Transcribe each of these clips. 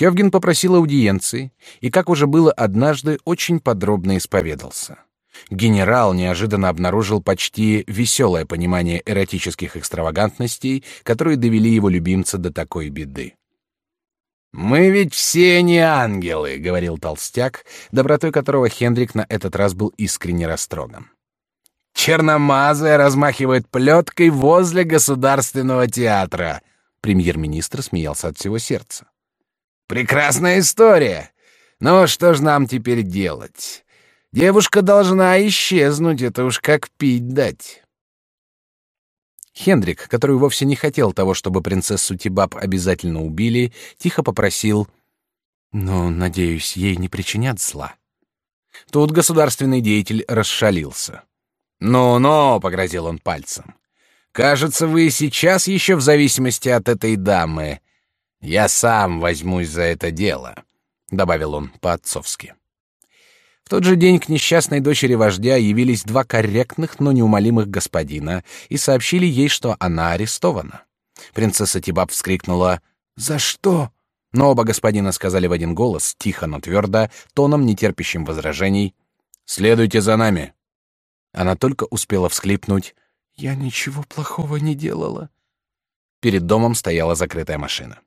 Хевген попросил аудиенции и, как уже было однажды, очень подробно исповедался. Генерал неожиданно обнаружил почти веселое понимание эротических экстравагантностей, которые довели его любимца до такой беды. «Мы ведь все не ангелы», — говорил толстяк, добротой которого Хендрик на этот раз был искренне растроган. «Черномазая размахивает плеткой возле Государственного театра», — премьер-министр смеялся от всего сердца. «Прекрасная история. Но что ж нам теперь делать? Девушка должна исчезнуть, это уж как пить дать». Хендрик, который вовсе не хотел того, чтобы принцессу Тибаб обязательно убили, тихо попросил: "Но, надеюсь, ей не причинят зла". Тут государственный деятель расшалился. «Ну-ну», — погрозил он пальцем, — «кажется, вы сейчас еще в зависимости от этой дамы. Я сам возьмусь за это дело», — добавил он по-отцовски тот же день к несчастной дочери вождя явились два корректных, но неумолимых господина и сообщили ей, что она арестована. Принцесса Тибаб вскрикнула «За что?», но оба господина сказали в один голос, тихо, но твердо, тоном, нетерпящим возражений «Следуйте за нами». Она только успела всхлипнуть «Я ничего плохого не делала». Перед домом стояла закрытая машина.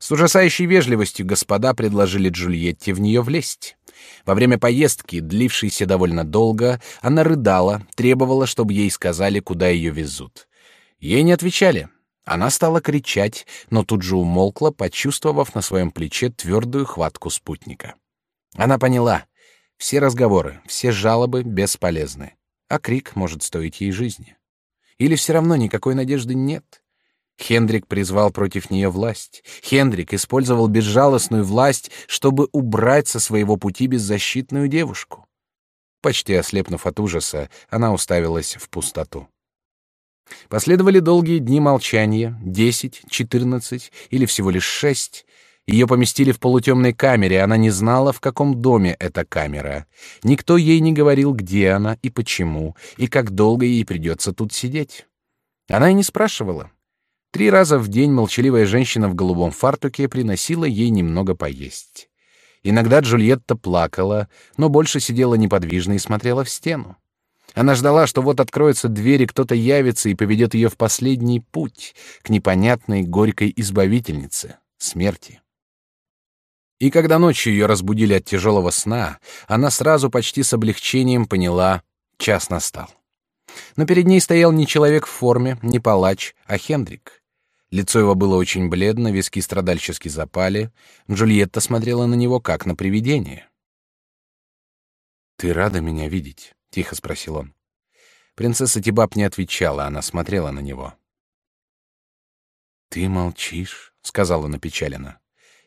С ужасающей вежливостью господа предложили Джульетте в нее влезть. Во время поездки, длившейся довольно долго, она рыдала, требовала, чтобы ей сказали, куда ее везут. Ей не отвечали. Она стала кричать, но тут же умолкла, почувствовав на своем плече твердую хватку спутника. Она поняла: все разговоры, все жалобы бесполезны, а крик может стоить ей жизни. Или все равно никакой надежды нет. Хендрик призвал против нее власть. Хендрик использовал безжалостную власть, чтобы убрать со своего пути беззащитную девушку. Почти ослепнув от ужаса, она уставилась в пустоту. Последовали долгие дни молчания, десять, четырнадцать или всего лишь шесть. Ее поместили в полутемной камере, она не знала, в каком доме эта камера. Никто ей не говорил, где она и почему, и как долго ей придется тут сидеть. Она и не спрашивала. Три раза в день молчаливая женщина в голубом фартуке приносила ей немного поесть. Иногда Джульетта плакала, но больше сидела неподвижно и смотрела в стену. Она ждала, что вот откроется дверь, и кто-то явится и поведет ее в последний путь к непонятной горькой избавительнице — смерти. И когда ночью ее разбудили от тяжелого сна, она сразу почти с облегчением поняла — час настал. Но перед ней стоял не человек в форме, не палач, а Хендрик. Лицо его было очень бледно, виски страдальчески запали. Джульетта смотрела на него как на привидение. Ты рада меня видеть? тихо спросил он. Принцесса Тибаб не отвечала, она смотрела на него. Ты молчишь, сказала напечаленно,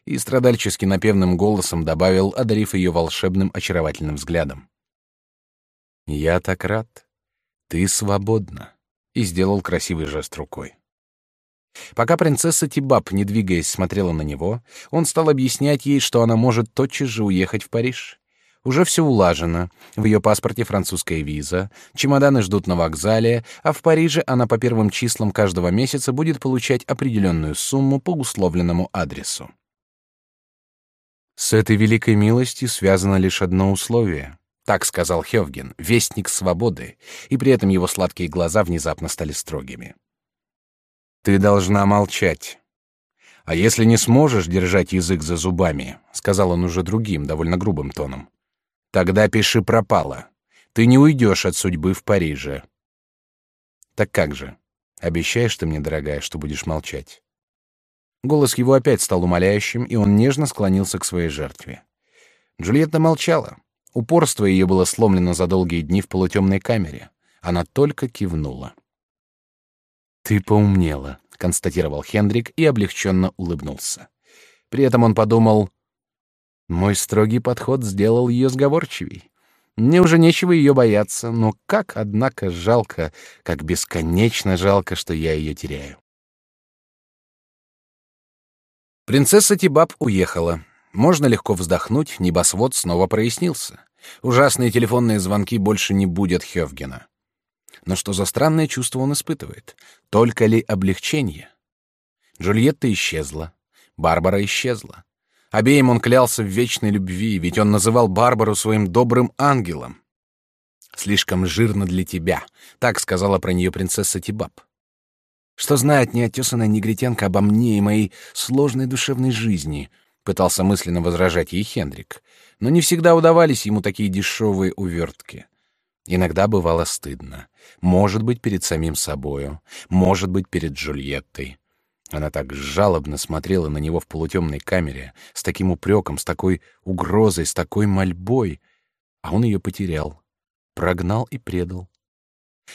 и страдальчески напевным голосом добавил, одарив ее волшебным очаровательным взглядом. Я так рад. Ты свободна, и сделал красивый жест рукой. Пока принцесса Тибаб, не двигаясь, смотрела на него, он стал объяснять ей, что она может тотчас же уехать в Париж. Уже все улажено. В ее паспорте французская виза, чемоданы ждут на вокзале, а в Париже она по первым числам каждого месяца будет получать определенную сумму по условленному адресу. С этой великой милостью связано лишь одно условие. Так сказал Хевген, вестник свободы, и при этом его сладкие глаза внезапно стали строгими. Ты должна молчать. А если не сможешь держать язык за зубами, сказал он уже другим, довольно грубым тоном, тогда пиши пропало. Ты не уйдешь от судьбы в Париже. Так как же? Обещаешь ты мне, дорогая, что будешь молчать? Голос его опять стал умоляющим, и он нежно склонился к своей жертве. Джульетта молчала. Упорство ее было сломлено за долгие дни в полутемной камере. Она только кивнула. Ты поумнела, констатировал Хендрик и облегченно улыбнулся. При этом он подумал: мой строгий подход сделал ее сговорчивей. Мне уже нечего ее бояться, но как, однако, жалко, как бесконечно жалко, что я ее теряю. Принцесса Тибаб уехала. Можно легко вздохнуть, небосвод снова прояснился. Ужасные телефонные звонки больше не будут Хёвгена. Но что за странное чувство он испытывает? Только ли облегчение? Джульетта исчезла. Барбара исчезла. Обеим он клялся в вечной любви, ведь он называл Барбару своим добрым ангелом. «Слишком жирно для тебя», — так сказала про нее принцесса Тибаб. «Что знает неотесанная негритянка обо мне и моей сложной душевной жизни?» — пытался мысленно возражать ей Хендрик. Но не всегда удавались ему такие дешевые увертки. Иногда бывало стыдно. Может быть, перед самим собою, может быть, перед Джульеттой. Она так жалобно смотрела на него в полутемной камере, с таким упреком, с такой угрозой, с такой мольбой. А он ее потерял, прогнал и предал.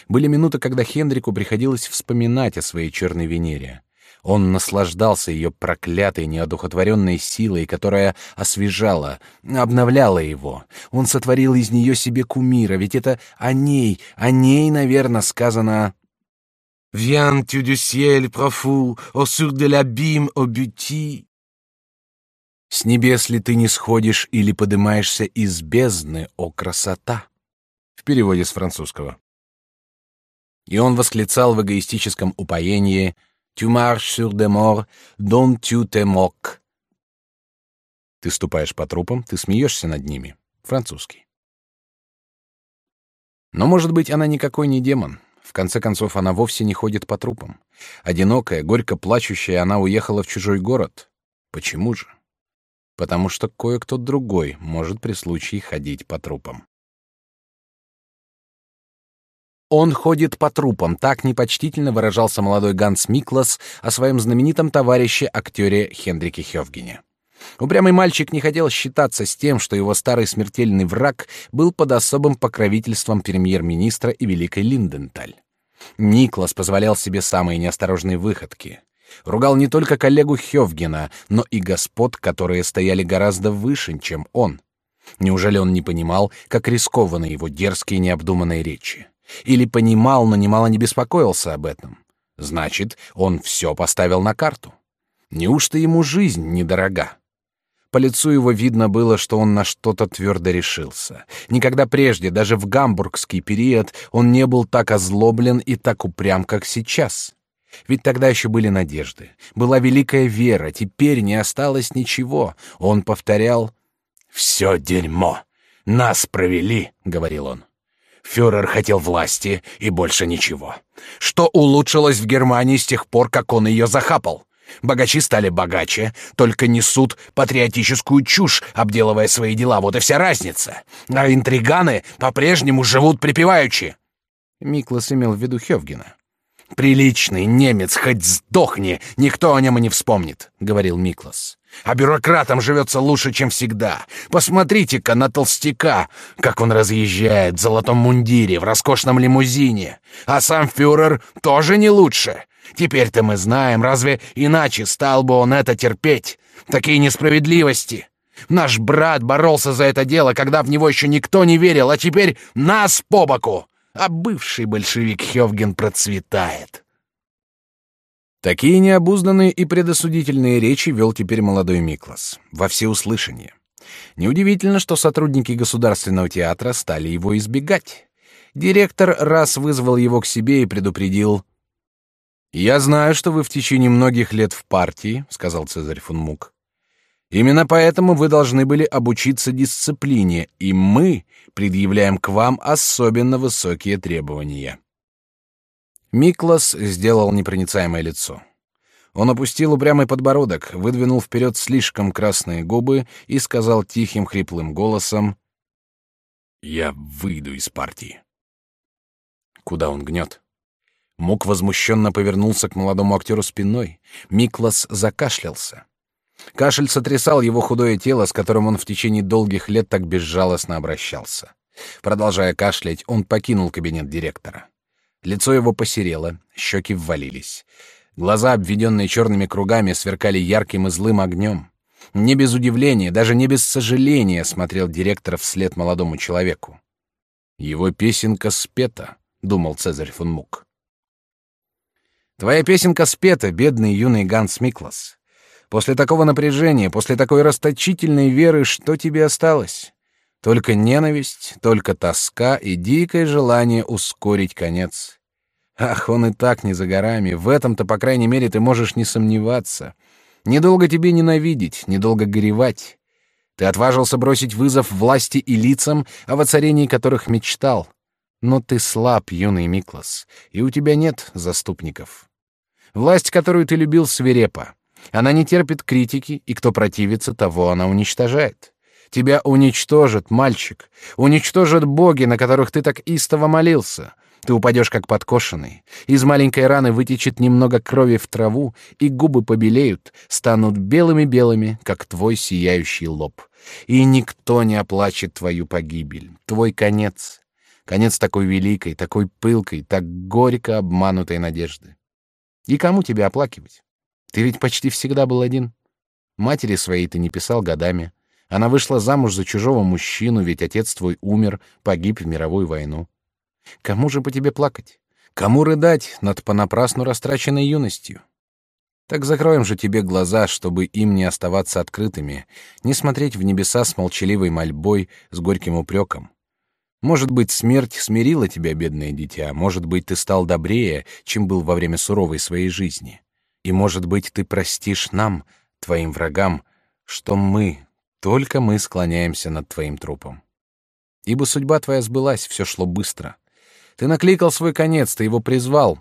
Были минуты, когда Хендрику приходилось вспоминать о своей черной Венере. Он наслаждался ее проклятой, неодухотворенной силой, которая освежала, обновляла его. Он сотворил из нее себе кумира, ведь это о ней, о ней, наверное, сказано «Viens-tu du ciel profond, au sur de l'abîme au buti?» «С небес ли ты не сходишь или поднимаешься из бездны, о красота?» В переводе с французского. И он восклицал в эгоистическом упоении — Tu marches sur des morts, dont tu te moques. Ты ступаешь по трупам, ты смеешься над ними. Французский. Но, может быть, она никакой не демон. В конце концов, она вовсе не ходит по трупам. Одинокая, горько плачущая, она уехала в чужой город. Почему же? Потому что кое-кто другой может при случае ходить по трупам. Он ходит по трупам, так непочтительно выражался молодой Ганс Миклас о своем знаменитом товарище-актере Хендрике Хёвгене. Упрямый мальчик не хотел считаться с тем, что его старый смертельный враг был под особым покровительством премьер-министра и Великой Линденталь. Никлас позволял себе самые неосторожные выходки. Ругал не только коллегу Хёвгена, но и господ, которые стояли гораздо выше, чем он. Неужели он не понимал, как рискованы его дерзкие необдуманные речи? Или понимал, но немало не беспокоился об этом. Значит, он все поставил на карту. Неужто ему жизнь недорога? По лицу его видно было, что он на что-то твердо решился. Никогда прежде, даже в гамбургский период, он не был так озлоблен и так упрям, как сейчас. Ведь тогда еще были надежды, была великая вера, теперь не осталось ничего. Он повторял «Все дерьмо! Нас провели!» — говорил он. Фюрер хотел власти и больше ничего. Что улучшилось в Германии с тех пор, как он ее захапал? Богачи стали богаче, только несут патриотическую чушь, обделывая свои дела. Вот и вся разница. А интриганы по-прежнему живут припеваючи. Миклас имел в виду Хевгена. «Приличный немец, хоть сдохни, никто о нем и не вспомнит», — говорил Миклас. А бюрократам живется лучше, чем всегда. Посмотрите-ка на толстяка, как он разъезжает в золотом мундире, в роскошном лимузине. А сам фюрер тоже не лучше. Теперь-то мы знаем, разве иначе стал бы он это терпеть? Такие несправедливости. Наш брат боролся за это дело, когда в него еще никто не верил, а теперь нас по боку. А бывший большевик Хевген процветает. Такие необузданные и предосудительные речи вел теперь молодой Миклас во всеуслышание. Неудивительно, что сотрудники Государственного театра стали его избегать. Директор раз вызвал его к себе и предупредил. «Я знаю, что вы в течение многих лет в партии», — сказал Цезарь фон Мук. «Именно поэтому вы должны были обучиться дисциплине, и мы предъявляем к вам особенно высокие требования». Миклас сделал непроницаемое лицо. Он опустил упрямый подбородок, выдвинул вперед слишком красные губы и сказал тихим хриплым голосом: "Я выйду из партии". Куда он гнет? Мук возмущенно повернулся к молодому актеру спиной. Миклас закашлялся. Кашель сотрясал его худое тело, с которым он в течение долгих лет так безжалостно обращался. Продолжая кашлять, он покинул кабинет директора. Лицо его посерело, щеки ввалились. Глаза, обведенные черными кругами, сверкали ярким и злым огнем. Не без удивления, даже не без сожаления смотрел директор вслед молодому человеку. «Его песенка спета», — думал Цезарь фон Мук. «Твоя песенка спета, бедный юный Ганс Миклас. После такого напряжения, после такой расточительной веры, что тебе осталось? Только ненависть, только тоска и дикое желание ускорить конец. Ах, он и так не за горами. В этом-то, по крайней мере, ты можешь не сомневаться. Недолго тебе ненавидеть, недолго горевать. Ты отважился бросить вызов власти и лицам, о воцарении которых мечтал. Но ты слаб, юный Миклас, и у тебя нет заступников. Власть, которую ты любил, свирепа. Она не терпит критики, и кто противится, того она уничтожает. Тебя уничтожат, мальчик, уничтожат боги, на которых ты так истово молился. Ты упадешь как подкошенный. Из маленькой раны вытечет немного крови в траву, и губы побелеют, станут белыми-белыми, как твой сияющий лоб. И никто не оплачет твою погибель, твой конец. Конец такой великой, такой пылкой, так горько обманутой надежды. И кому тебя оплакивать? Ты ведь почти всегда был один. Матери своей ты не писал годами. Она вышла замуж за чужого мужчину, ведь отец твой умер, погиб в мировую войну. Кому же по тебе плакать? Кому рыдать над понапрасну растраченной юностью? Так закроем же тебе глаза, чтобы им не оставаться открытыми, не смотреть в небеса с молчаливой мольбой, с горьким упреком. Может быть, смерть смирила тебя, бедное дитя, может быть, ты стал добрее, чем был во время суровой своей жизни. И, может быть, ты простишь нам, твоим врагам, что мы, только мы склоняемся над твоим трупом. Ибо судьба твоя сбылась, все шло быстро. Ты накликал свой конец, ты его призвал.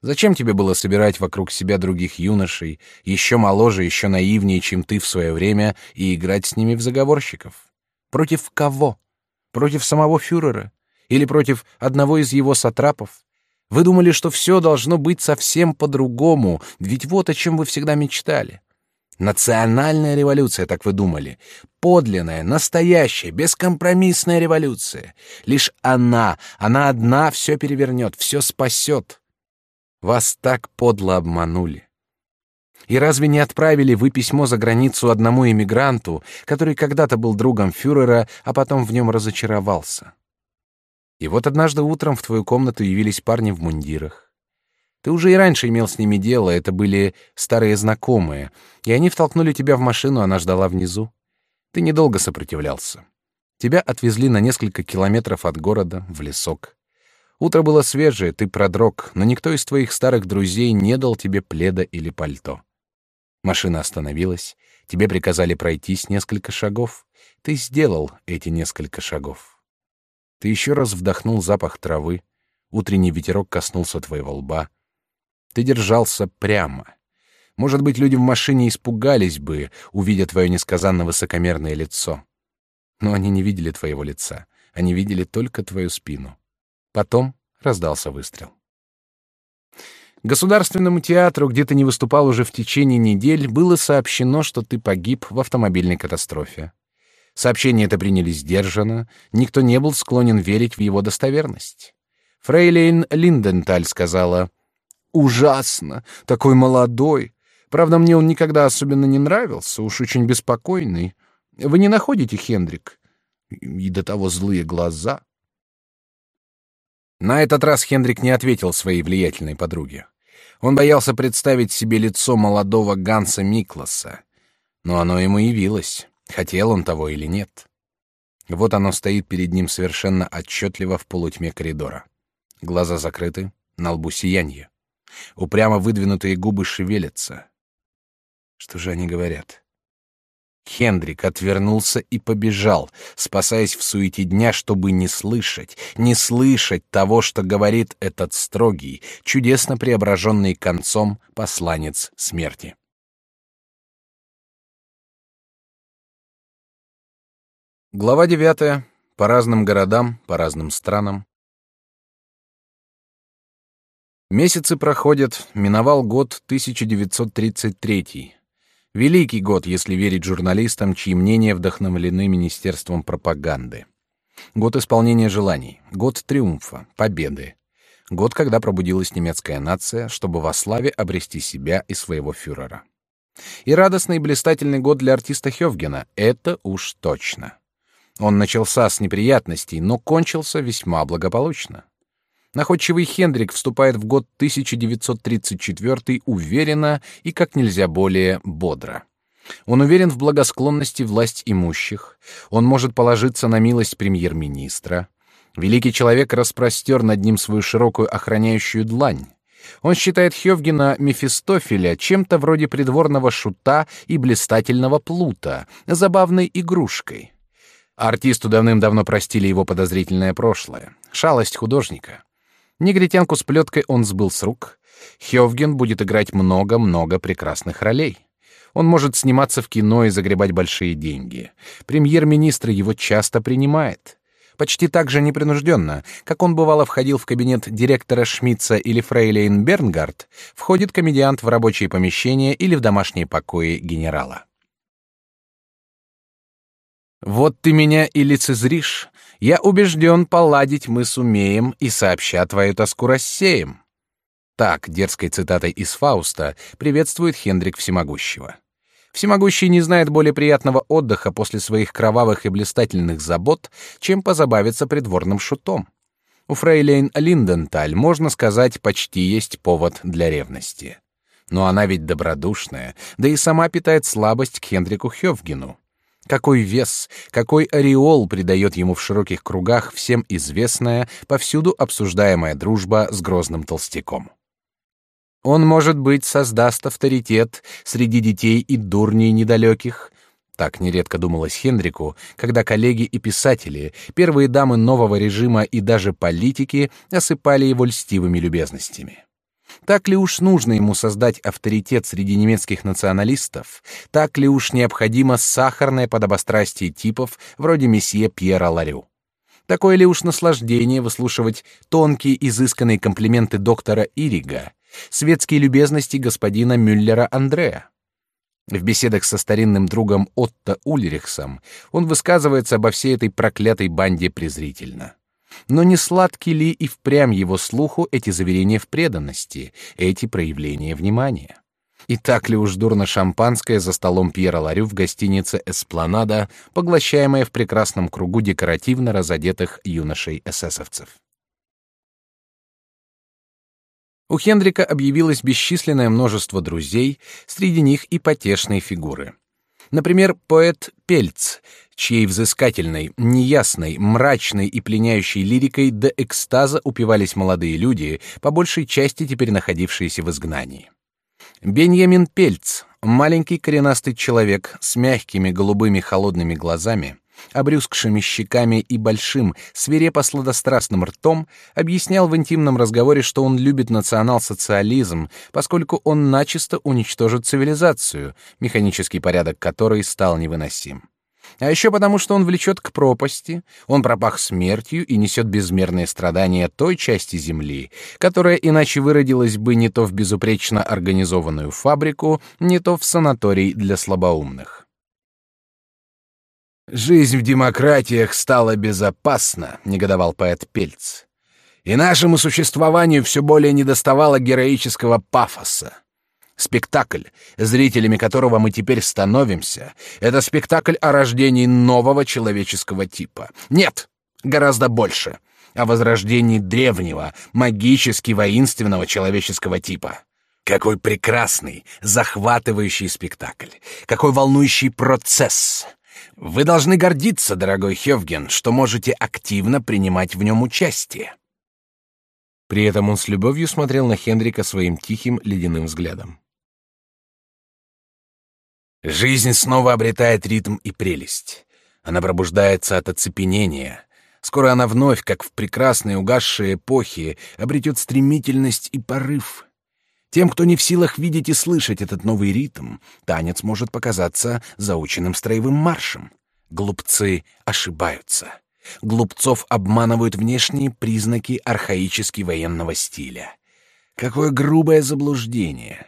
Зачем тебе было собирать вокруг себя других юношей, еще моложе, еще наивнее, чем ты в свое время, и играть с ними в заговорщиков? Против кого? Против самого фюрера? Или против одного из его сатрапов? Вы думали, что все должно быть совсем по-другому, ведь вот о чем вы всегда мечтали. Национальная революция, так вы думали. Подлинная, настоящая, бескомпромиссная революция. Лишь она, она одна все перевернет, все спасет. Вас так подло обманули. И разве не отправили вы письмо за границу одному иммигранту, который когда-то был другом фюрера, а потом в нем разочаровался? И вот однажды утром в твою комнату явились парни в мундирах. Ты уже и раньше имел с ними дело, это были старые знакомые, и они втолкнули тебя в машину, она ждала внизу. Ты недолго сопротивлялся. Тебя отвезли на несколько километров от города, в лесок. Утро было свежее, ты продрог, но никто из твоих старых друзей не дал тебе пледа или пальто. Машина остановилась, тебе приказали пройтись несколько шагов. Ты сделал эти несколько шагов. Ты еще раз вдохнул запах травы, утренний ветерок коснулся твоего лба, ты держался прямо. Может быть, люди в машине испугались бы, увидя твое несказанно высокомерное лицо. Но они не видели твоего лица. Они видели только твою спину. Потом раздался выстрел. Государственному театру, где ты не выступал уже в течение недель, было сообщено, что ты погиб в автомобильной катастрофе. Сообщение это приняли сдержанно, никто не был склонен верить в его достоверность. Фрейлейн Линденталь сказала, Ужасно. Такой молодой. Правда, мне он никогда особенно не нравился, уж очень беспокойный. Вы не находите, Хендрик? И до того злые глаза. На этот раз Хендрик не ответил своей влиятельной подруге. Он боялся представить себе лицо молодого Ганса Микласа. Но оно ему явилось, хотел он того или нет. Вот оно стоит перед ним совершенно отчетливо в полутьме коридора. Глаза закрыты, на лбу сияние. Упрямо выдвинутые губы шевелятся. Что же они говорят? Хендрик отвернулся и побежал, спасаясь в суете дня, чтобы не слышать, не слышать того, что говорит этот строгий, чудесно преображенный концом посланец смерти. Глава девятая. По разным городам, по разным странам, Месяцы проходят, миновал год 1933. Великий год, если верить журналистам, чьи мнения вдохновлены Министерством пропаганды. Год исполнения желаний, год триумфа, победы. Год, когда пробудилась немецкая нация, чтобы во славе обрести себя и своего фюрера. И радостный и блистательный год для артиста Хёвгена, это уж точно. Он начался с неприятностей, но кончился весьма благополучно. Находчивый Хендрик вступает в год 1934 уверенно и как нельзя более бодро. Он уверен в благосклонности власть имущих, он может положиться на милость премьер-министра. Великий человек распростер над ним свою широкую охраняющую длань. Он считает Хёвгена Мефистофеля чем-то вроде придворного шута и блистательного плута, забавной игрушкой. Артисту давным-давно простили его подозрительное прошлое, шалость художника. Негритянку с плеткой он сбыл с рук. Хёвген будет играть много-много прекрасных ролей. Он может сниматься в кино и загребать большие деньги. Премьер-министр его часто принимает. Почти так же непринужденно, как он бывало входил в кабинет директора Шмидца или фрейлейн Бернгард, входит комедиант в рабочие помещения или в домашние покои генерала. Вот ты меня и лицезришь. Я убежден, поладить мы сумеем и сообща твою тоску рассеем. Так, дерзкой цитатой из Фауста, приветствует Хендрик Всемогущего. Всемогущий не знает более приятного отдыха после своих кровавых и блистательных забот, чем позабавиться придворным шутом. У фрейлейн Линденталь, можно сказать, почти есть повод для ревности. Но она ведь добродушная, да и сама питает слабость к Хендрику Хёвгену. Какой вес, какой ореол придает ему в широких кругах всем известная, повсюду обсуждаемая дружба с грозным толстяком. Он, может быть, создаст авторитет среди детей и дурней недалеких. Так нередко думалось Хендрику, когда коллеги и писатели, первые дамы нового режима и даже политики осыпали его льстивыми любезностями. Так ли уж нужно ему создать авторитет среди немецких националистов? Так ли уж необходимо сахарное подобострастие типов вроде месье Пьера Ларю? Такое ли уж наслаждение выслушивать тонкие изысканные комплименты доктора Ирига, светские любезности господина Мюллера Андреа? В беседах со старинным другом Отто Ульрихсом он высказывается обо всей этой проклятой банде презрительно. Но не сладки ли и впрямь его слуху эти заверения в преданности, эти проявления внимания? И так ли уж дурно шампанское за столом Пьера Ларю в гостинице «Эспланада», поглощаемое в прекрасном кругу декоративно разодетых юношей-эсэсовцев? У Хендрика объявилось бесчисленное множество друзей, среди них и потешные фигуры. Например, поэт Пельц, чьей взыскательной, неясной, мрачной и пленяющей лирикой до экстаза упивались молодые люди, по большей части теперь находившиеся в изгнании. Беньямин Пельц, маленький коренастый человек с мягкими голубыми холодными глазами, обрюзгшими щеками и большим, свирепо-сладострастным ртом, объяснял в интимном разговоре, что он любит национал-социализм, поскольку он начисто уничтожит цивилизацию, механический порядок которой стал невыносим. А еще потому, что он влечет к пропасти, он пропах смертью и несет безмерные страдания той части земли, которая иначе выродилась бы не то в безупречно организованную фабрику, не то в санаторий для слабоумных. «Жизнь в демократиях стала безопасна», — негодовал поэт Пельц. «И нашему существованию все более недоставало героического пафоса. Спектакль, зрителями которого мы теперь становимся, это спектакль о рождении нового человеческого типа. Нет, гораздо больше. О возрождении древнего, магически воинственного человеческого типа. Какой прекрасный, захватывающий спектакль. Какой волнующий процесс. Вы должны гордиться, дорогой Хевген, что можете активно принимать в нем участие. При этом он с любовью смотрел на Хендрика своим тихим ледяным взглядом. Жизнь снова обретает ритм и прелесть. Она пробуждается от оцепенения. Скоро она вновь, как в прекрасной угасшей эпохе, обретет стремительность и порыв. Тем, кто не в силах видеть и слышать этот новый ритм, танец может показаться заученным строевым маршем. Глупцы ошибаются. Глупцов обманывают внешние признаки архаически военного стиля. Какое грубое заблуждение!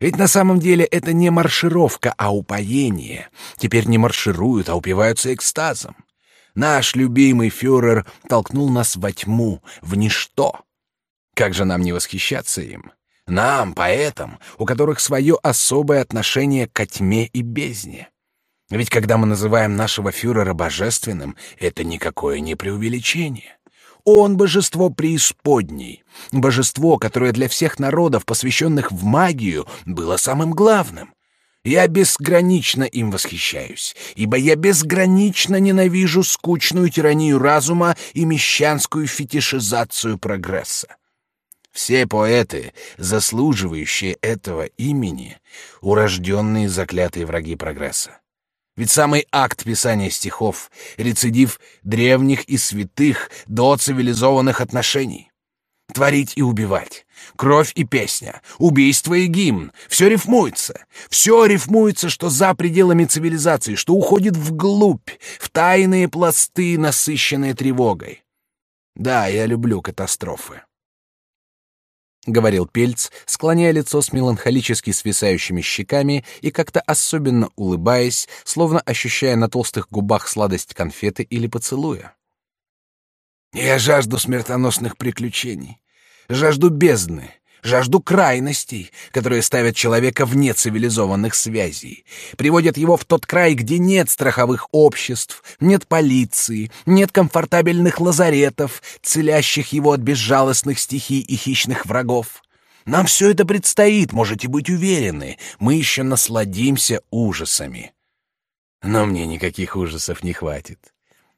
Ведь на самом деле это не маршировка, а упоение. Теперь не маршируют, а упиваются экстазом. Наш любимый фюрер толкнул нас во тьму, в ничто. Как же нам не восхищаться им? Нам, поэтам, у которых свое особое отношение к тьме и бездне. Ведь когда мы называем нашего фюрера божественным, это никакое не преувеличение. Он — божество преисподней, божество, которое для всех народов, посвященных в магию, было самым главным. Я безгранично им восхищаюсь, ибо я безгранично ненавижу скучную тиранию разума и мещанскую фетишизацию прогресса. Все поэты, заслуживающие этого имени, урожденные заклятые враги прогресса. Ведь самый акт писания стихов — рецидив древних и святых до цивилизованных отношений. Творить и убивать, кровь и песня, убийство и гимн — все рифмуется. Все рифмуется, что за пределами цивилизации, что уходит вглубь, в тайные пласты, насыщенные тревогой. Да, я люблю катастрофы. — говорил Пельц, склоняя лицо с меланхолически свисающими щеками и как-то особенно улыбаясь, словно ощущая на толстых губах сладость конфеты или поцелуя. «Я жажду смертоносных приключений, жажду бездны, жажду крайностей, которые ставят человека вне цивилизованных связей, приводят его в тот край, где нет страховых обществ, нет полиции, нет комфортабельных лазаретов, целящих его от безжалостных стихий и хищных врагов. Нам все это предстоит, можете быть уверены, мы еще насладимся ужасами. Но мне никаких ужасов не хватит.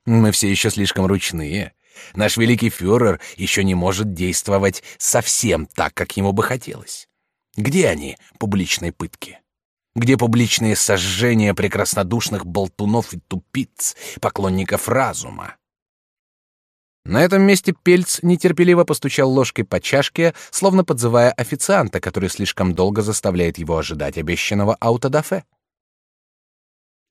Мы все еще слишком ручные. Наш великий фюрер еще не может действовать совсем так, как ему бы хотелось. Где они, публичные пытки? Где публичные сожжения прекраснодушных болтунов и тупиц, поклонников разума? На этом месте Пельц нетерпеливо постучал ложкой по чашке, словно подзывая официанта, который слишком долго заставляет его ожидать обещанного аутодафе.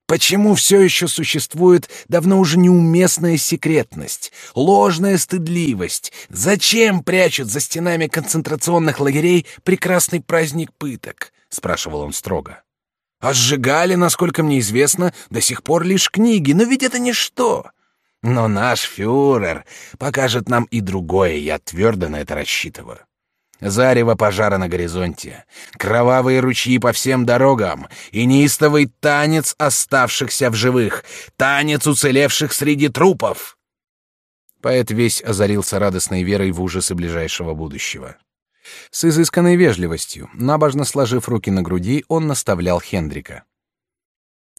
Почему все еще существует давно уже неуместная секретность, ложная стыдливость? Зачем прячут за стенами концентрационных лагерей прекрасный праздник пыток? спрашивал он строго. А сжигали, насколько мне известно, до сих пор лишь книги, но ведь это ничто. Но наш фюрер покажет нам и другое, я твердо на это рассчитываю. Зарево пожара на горизонте, кровавые ручьи по всем дорогам и неистовый танец оставшихся в живых, танец уцелевших среди трупов. Поэт весь озарился радостной верой в ужасы ближайшего будущего. С изысканной вежливостью, набожно сложив руки на груди, он наставлял Хендрика.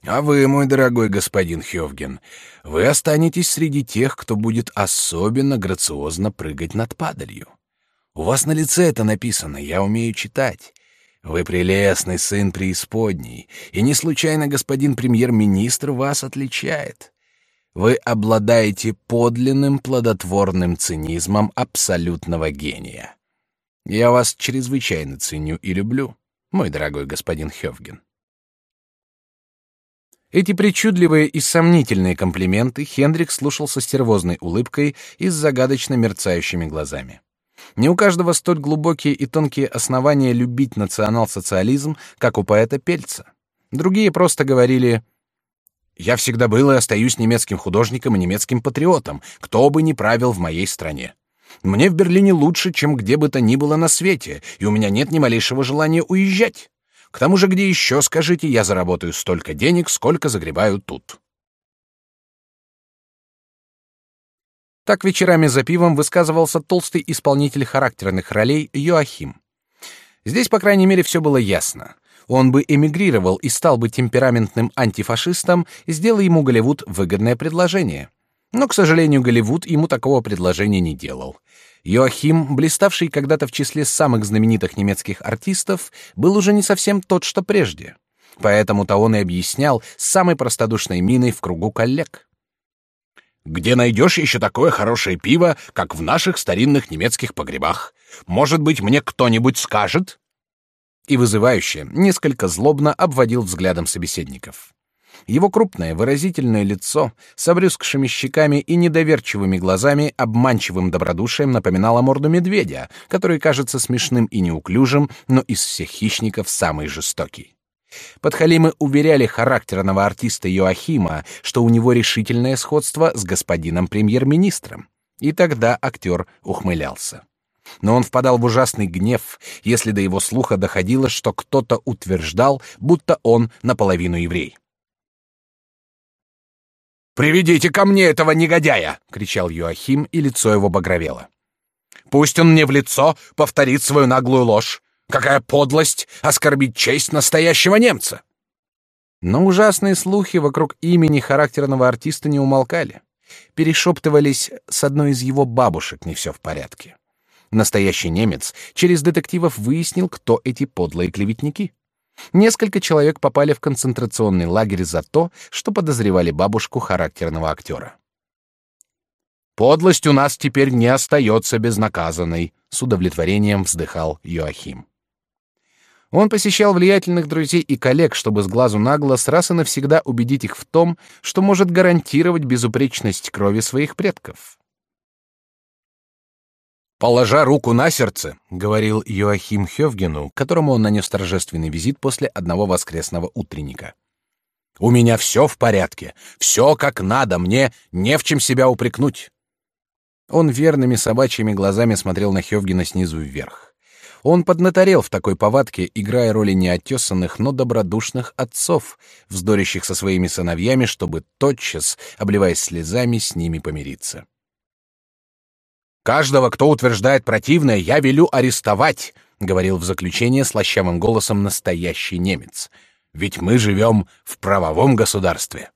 «А вы, мой дорогой господин Хёвген, вы останетесь среди тех, кто будет особенно грациозно прыгать над падалью. У вас на лице это написано, я умею читать. Вы прелестный сын преисподней, и не случайно господин премьер-министр вас отличает. Вы обладаете подлинным плодотворным цинизмом абсолютного гения. Я вас чрезвычайно ценю и люблю, мой дорогой господин Хёвген. Эти причудливые и сомнительные комплименты Хендрик слушал со стервозной улыбкой и с загадочно мерцающими глазами. Не у каждого столь глубокие и тонкие основания любить национал-социализм, как у поэта Пельца. Другие просто говорили «Я всегда был и остаюсь немецким художником и немецким патриотом, кто бы ни правил в моей стране. Мне в Берлине лучше, чем где бы то ни было на свете, и у меня нет ни малейшего желания уезжать. К тому же, где еще, скажите, я заработаю столько денег, сколько загребаю тут». Так вечерами за пивом высказывался толстый исполнитель характерных ролей Йоахим. Здесь, по крайней мере, все было ясно. Он бы эмигрировал и стал бы темпераментным антифашистом, сделая ему Голливуд выгодное предложение. Но, к сожалению, Голливуд ему такого предложения не делал. Йоахим, блиставший когда-то в числе самых знаменитых немецких артистов, был уже не совсем тот, что прежде. Поэтому-то он и объяснял с самой простодушной миной в кругу коллег. Где найдешь еще такое хорошее пиво, как в наших старинных немецких погребах? Может быть, мне кто-нибудь скажет?» И вызывающе, несколько злобно обводил взглядом собеседников. Его крупное выразительное лицо с обрюзгшими щеками и недоверчивыми глазами обманчивым добродушием напоминало морду медведя, который кажется смешным и неуклюжим, но из всех хищников самый жестокий. Подхалимы уверяли характерного артиста Йоахима, что у него решительное сходство с господином премьер-министром. И тогда актер ухмылялся. Но он впадал в ужасный гнев, если до его слуха доходило, что кто-то утверждал, будто он наполовину еврей. «Приведите ко мне этого негодяя!» — кричал Йоахим, и лицо его багровело. «Пусть он мне в лицо повторит свою наглую ложь. Какая подлость оскорбить честь настоящего немца! Но ужасные слухи вокруг имени характерного артиста не умолкали. Перешептывались с одной из его бабушек не все в порядке. Настоящий немец через детективов выяснил, кто эти подлые клеветники. Несколько человек попали в концентрационный лагерь за то, что подозревали бабушку характерного актера. Подлость у нас теперь не остается безнаказанной, с удовлетворением вздыхал Йоахим. Он посещал влиятельных друзей и коллег, чтобы с глазу на глаз раз и навсегда убедить их в том, что может гарантировать безупречность крови своих предков. «Положа руку на сердце», — говорил Йоахим Хёвгену, которому он нанес торжественный визит после одного воскресного утренника. «У меня все в порядке, все как надо, мне не в чем себя упрекнуть». Он верными собачьими глазами смотрел на Хёвгена снизу вверх. Он поднаторел в такой повадке, играя роли неотесанных, но добродушных отцов, вздорящих со своими сыновьями, чтобы тотчас, обливаясь слезами, с ними помириться. Каждого, кто утверждает противное, я велю арестовать, говорил в заключение слащавым голосом настоящий немец. Ведь мы живем в правовом государстве.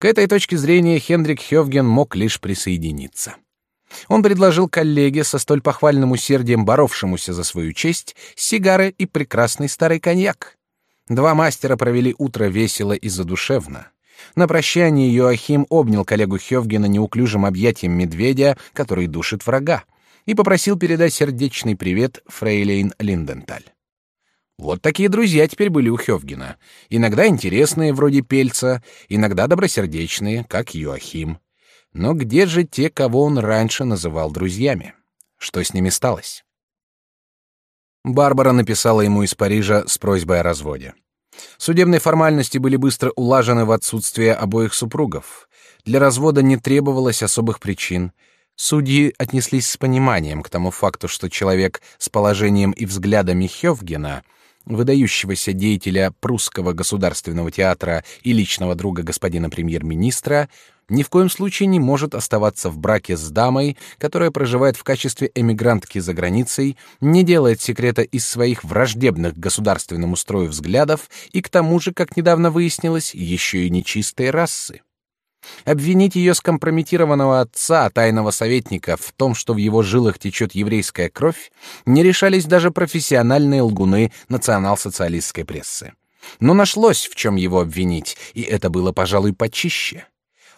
К этой точке зрения Хендрик Хёвген мог лишь присоединиться. Он предложил коллеге со столь похвальным усердием боровшемуся за свою честь сигары и прекрасный старый коньяк. Два мастера провели утро весело и задушевно. На прощание Йоахим обнял коллегу Хёвгена неуклюжим объятием медведя, который душит врага, и попросил передать сердечный привет Фрейлейн Линденталь. Вот такие друзья теперь были у Хёвгена. Иногда интересные, вроде Пельца, иногда добросердечные, как Йоахим. Но где же те, кого он раньше называл друзьями? Что с ними сталось? Барбара написала ему из Парижа с просьбой о разводе. Судебные формальности были быстро улажены в отсутствие обоих супругов. Для развода не требовалось особых причин. Судьи отнеслись с пониманием к тому факту, что человек с положением и взглядами Хёвгена, выдающегося деятеля прусского государственного театра и личного друга господина премьер-министра, ни в коем случае не может оставаться в браке с дамой, которая проживает в качестве эмигрантки за границей, не делает секрета из своих враждебных государственному строю взглядов и к тому же, как недавно выяснилось, еще и нечистой расы. Обвинить ее скомпрометированного отца, тайного советника, в том, что в его жилах течет еврейская кровь, не решались даже профессиональные лгуны национал-социалистской прессы. Но нашлось, в чем его обвинить, и это было, пожалуй, почище.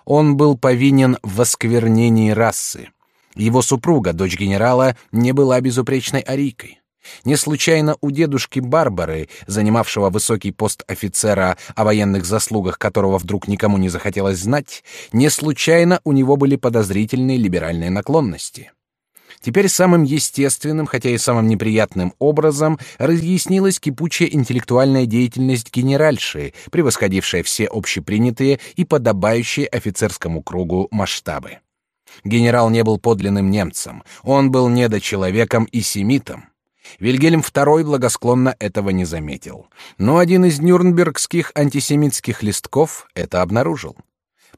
Он был повинен в осквернении расы. Его супруга, дочь генерала, не была безупречной арийкой. Не случайно у дедушки Барбары, занимавшего высокий пост офицера, о военных заслугах которого вдруг никому не захотелось знать, не случайно у него были подозрительные либеральные наклонности. Теперь самым естественным, хотя и самым неприятным образом разъяснилась кипучая интеллектуальная деятельность генеральши, превосходившая все общепринятые и подобающие офицерскому кругу масштабы. Генерал не был подлинным немцем, он был недочеловеком и семитом. Вильгельм II благосклонно этого не заметил, но один из нюрнбергских антисемитских листков это обнаружил.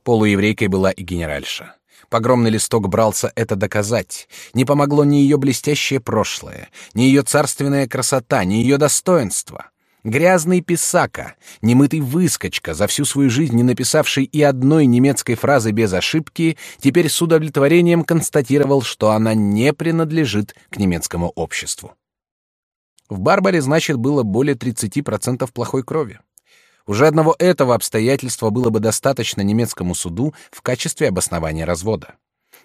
Полуеврейкой была и генеральша. Погромный листок брался это доказать. Не помогло ни ее блестящее прошлое, ни ее царственная красота, ни ее достоинство. Грязный писака, немытый выскочка, за всю свою жизнь не написавший и одной немецкой фразы без ошибки, теперь с удовлетворением констатировал, что она не принадлежит к немецкому обществу. В Барбаре, значит, было более 30% плохой крови. Уже одного этого обстоятельства было бы достаточно немецкому суду в качестве обоснования развода.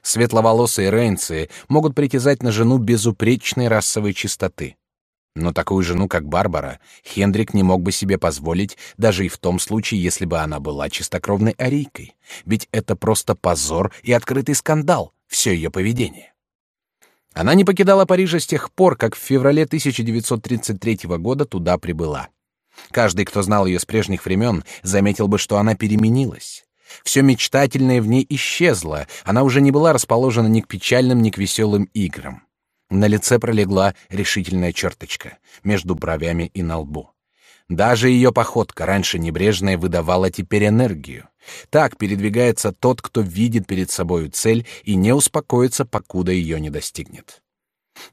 Светловолосые рейнцы могут притязать на жену безупречной расовой чистоты. Но такую жену, как Барбара, Хендрик не мог бы себе позволить даже и в том случае, если бы она была чистокровной арийкой. Ведь это просто позор и открытый скандал, все ее поведение. Она не покидала Парижа с тех пор, как в феврале 1933 года туда прибыла. Каждый, кто знал ее с прежних времен, заметил бы, что она переменилась. Все мечтательное в ней исчезло, она уже не была расположена ни к печальным, ни к веселым играм. На лице пролегла решительная черточка между бровями и на лбу. Даже ее походка, раньше небрежная, выдавала теперь энергию. Так передвигается тот, кто видит перед собою цель и не успокоится, покуда ее не достигнет.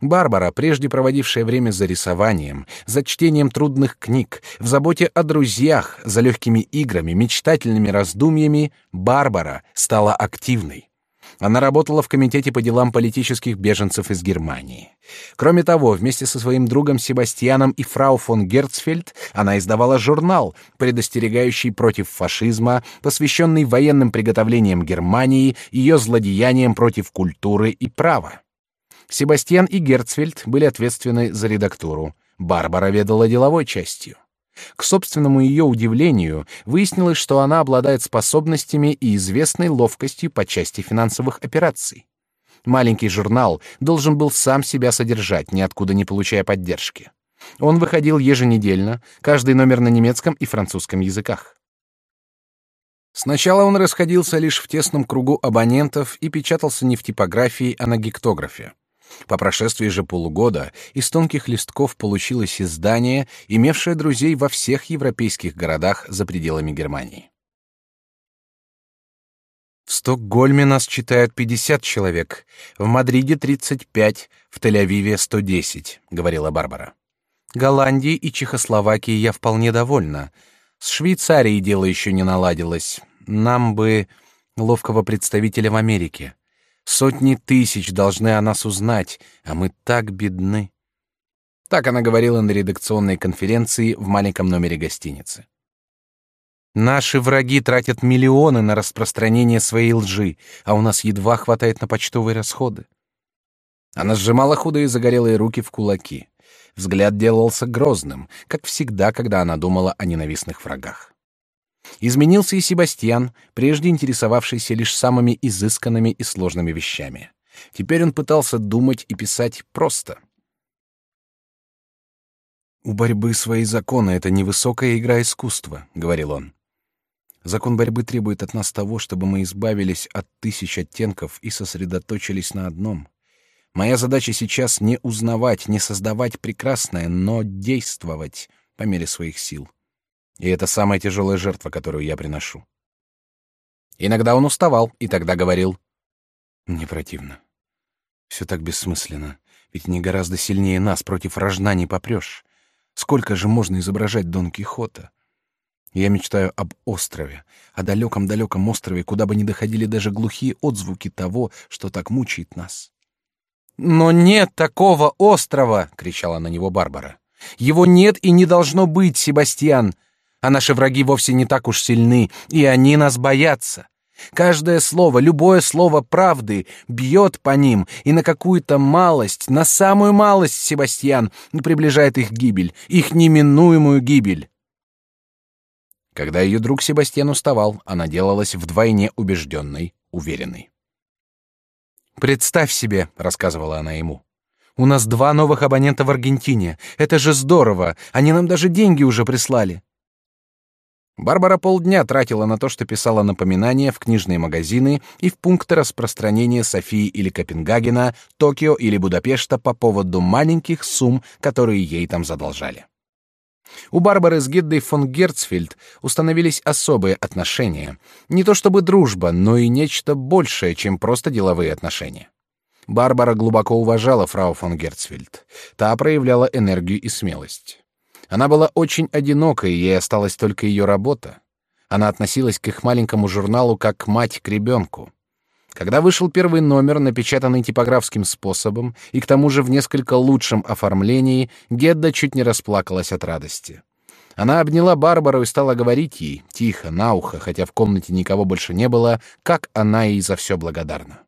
Барбара, прежде проводившая время за рисованием, за чтением трудных книг, в заботе о друзьях, за легкими играми, мечтательными раздумьями, Барбара стала активной. Она работала в комитете по делам политических беженцев из Германии. Кроме того, вместе со своим другом Себастьяном и фрау фон Герцфельд она издавала журнал, предостерегающий против фашизма, посвященный военным приготовлениям Германии, ее злодеяниям против культуры и права. Себастьян и Герцфельд были ответственны за редактуру. Барбара ведала деловой частью. К собственному ее удивлению выяснилось, что она обладает способностями и известной ловкостью по части финансовых операций. Маленький журнал должен был сам себя содержать, ниоткуда не получая поддержки. Он выходил еженедельно, каждый номер на немецком и французском языках. Сначала он расходился лишь в тесном кругу абонентов и печатался не в типографии, а на гектографе. По прошествии же полугода из тонких листков получилось издание, имевшее друзей во всех европейских городах за пределами Германии. В Стокгольме нас читают 50 человек, в Мадриде 35, в Тель-Авиве 110, говорила Барбара. Голландии и Чехословакии я вполне довольна. С Швейцарией дело еще не наладилось. Нам бы ловкого представителя в Америке. Сотни тысяч должны о нас узнать, а мы так бедны. Так она говорила на редакционной конференции в маленьком номере гостиницы. Наши враги тратят миллионы на распространение своей лжи, а у нас едва хватает на почтовые расходы. Она сжимала худые загорелые руки в кулаки. Взгляд делался грозным, как всегда, когда она думала о ненавистных врагах. Изменился и Себастьян, прежде интересовавшийся лишь самыми изысканными и сложными вещами. Теперь он пытался думать и писать просто. «У борьбы свои законы — это невысокая игра искусства», — говорил он. «Закон борьбы требует от нас того, чтобы мы избавились от тысяч оттенков и сосредоточились на одном. Моя задача сейчас не узнавать, не создавать прекрасное, но действовать по мере своих сил. И это самая тяжелая жертва, которую я приношу. Иногда он уставал и тогда говорил: "Мне противно. Все так бессмысленно. Ведь не гораздо сильнее нас против рожна не попрешь. Сколько же можно изображать Дон Кихота? Я мечтаю об острове, о далеком-далеком острове, куда бы не доходили даже глухие отзвуки того, что так мучает нас. Но нет такого острова, кричала на него Барбара. Его нет и не должно быть, Себастьян а наши враги вовсе не так уж сильны, и они нас боятся. Каждое слово, любое слово правды бьет по ним, и на какую-то малость, на самую малость, Себастьян, приближает их гибель, их неминуемую гибель. Когда ее друг Себастьян уставал, она делалась вдвойне убежденной, уверенной. «Представь себе», — рассказывала она ему, — «у нас два новых абонента в Аргентине. Это же здорово, они нам даже деньги уже прислали. Барбара полдня тратила на то, что писала напоминания в книжные магазины и в пункты распространения Софии или Копенгагена, Токио или Будапешта по поводу маленьких сумм, которые ей там задолжали. У Барбары с Гиддой фон Герцфельд установились особые отношения, не то чтобы дружба, но и нечто большее, чем просто деловые отношения. Барбара глубоко уважала фрау фон Герцфельд. Та проявляла энергию и смелость. Она была очень одинокой, и ей осталась только ее работа. Она относилась к их маленькому журналу как мать к ребенку. Когда вышел первый номер, напечатанный типографским способом и к тому же в несколько лучшем оформлении, Гедда чуть не расплакалась от радости. Она обняла Барбару и стала говорить ей, тихо, на ухо, хотя в комнате никого больше не было, как она ей за все благодарна.